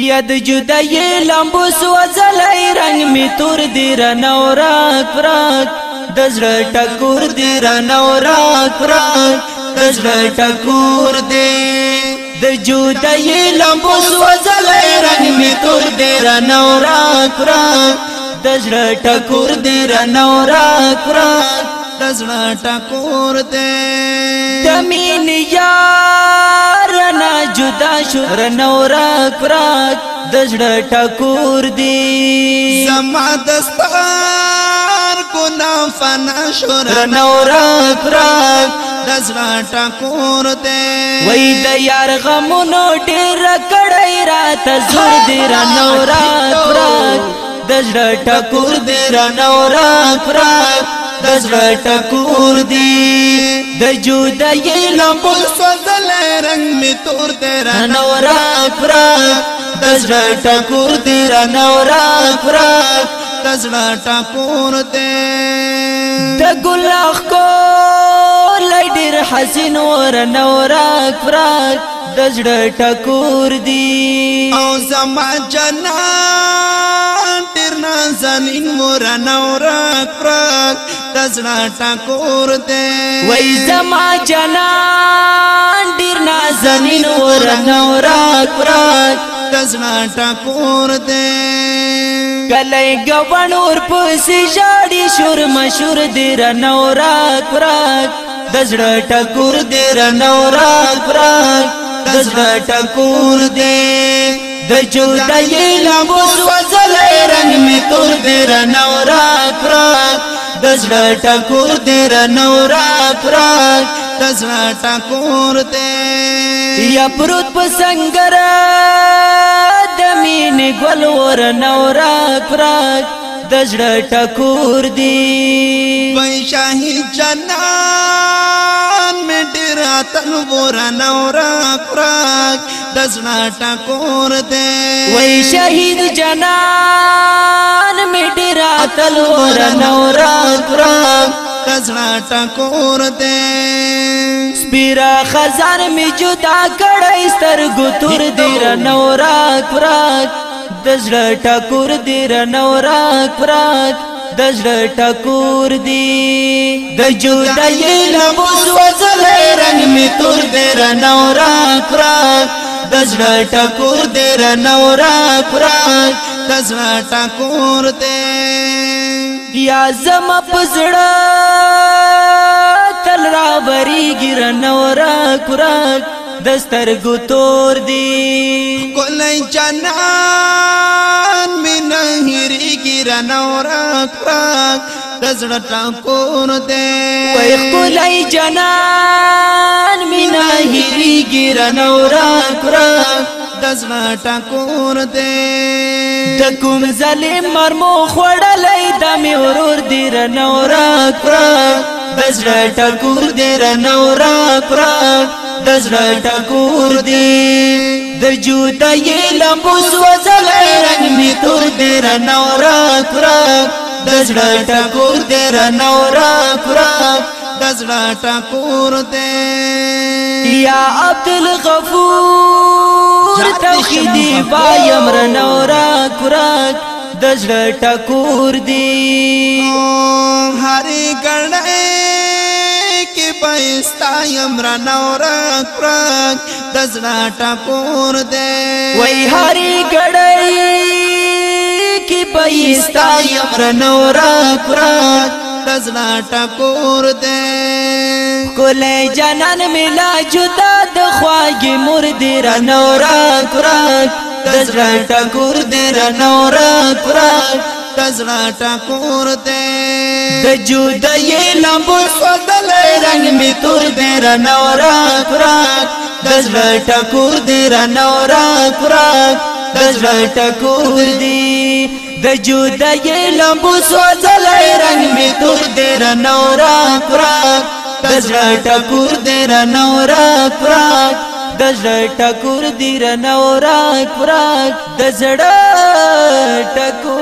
یا د جدای لمبو سوځلای رنگ می تور دی رنو راک راک دزړه ټکور دی رنو راک راک دزړه ټکور دی د جدای لمبو سوځلای رنگ می تور دی رنو راک راک دزړه ټکور دی رنو راک راک دزړه ټکور دی تمین یار شو رنورک پراک دجړه ټکور دی زما دستار ګنا فنا شو رنورک پراک دجړه ټکور دی وای د یار غمونو ډیر کړی رات زور دی رنورک پراک دجړه ټکور دی رنورک پراک دزړه ټکور دی د جودای لمبل سوزل رنگ می تور تیر نورا افرا دزړه ټکور دی را نورا افرا دزړه ټکور دی د ګلاخ کو لډیر حسین ور نورا افرا دزړه ټکور دی او زما جنان زلین مور نورک پراک دزړه ټاکور دې وای زما جنان ډیر نازنین مور نورک پراک دزړه ټاکور دې کله غوڼور پسې جاړي شور مشور دې رنورک پراک دزړه ټاکور دې رنورک پراک دزړه ټاکور دې د جوړې لمبو رنگ می تور دې رنو را پراک دزړه ټکور دې رنو را پراک دزړه ټکور دې یا پروت پسنګر دمین ګل ور نو را پراک دزړه ټکور دې پي شاهي جنا وطن ور نورا پراک دزنا ټکور دے وای شهید جنان می ډیر اتل ور نورا پراک دزنا ټکور دے سپیرا خزان می جدا کړه سترګو تور دیر نورا پراک دزړه ټکور دیر نورا پراک دجر ټکور دی د جدای له بوسو زله رنگ می تور دې رنو را کرا دجر ټکور دې رنو را کرا دجر ټکور دې یا زم پزړه تل را بری ګر نو را کرا دستر گو تور دی کولای جانان می نه هری رنو راک راک دزړه ټاکور دې وای خپلای جنان مینا هری ګر نو راک راک دزړه ټاکور دې د کوم ظالم مرمو خړلې د می ورور دې رنو راک راک دزړه ټاکور دې رنو راک راک دزړه ټکور دی د جوتای لمبو سوځل رنگ می تور دی رنورا کرا دزړه ټکور دی رنورا کرا دزړه ټکور دی یا عبد الغفور توحیدی پایم رنورا کرا دزړه ټکور دی هر ګړنه پېستا يم را نور پرک دزړه ټکور دې وای هاري ګړې کې پېستا يم را نور پرک دزړه ټکور دې کولې جنان ملا جدا د خواږي مرد را نور پرک دزړه ټکور دې را نور پرک دزړه ټکور دې د جودای لمبو سدلې رنگ می تور دې را نورا خوراک د زړه ټکور دې را نورا خوراک د زړه ټکور دې د جودای لمبو سدلې رنگ می تور دې را نورا خوراک د زړه ټکور دې را نورا خوراک د زړه ټکور دې را نورا خوراک د زړه ټکور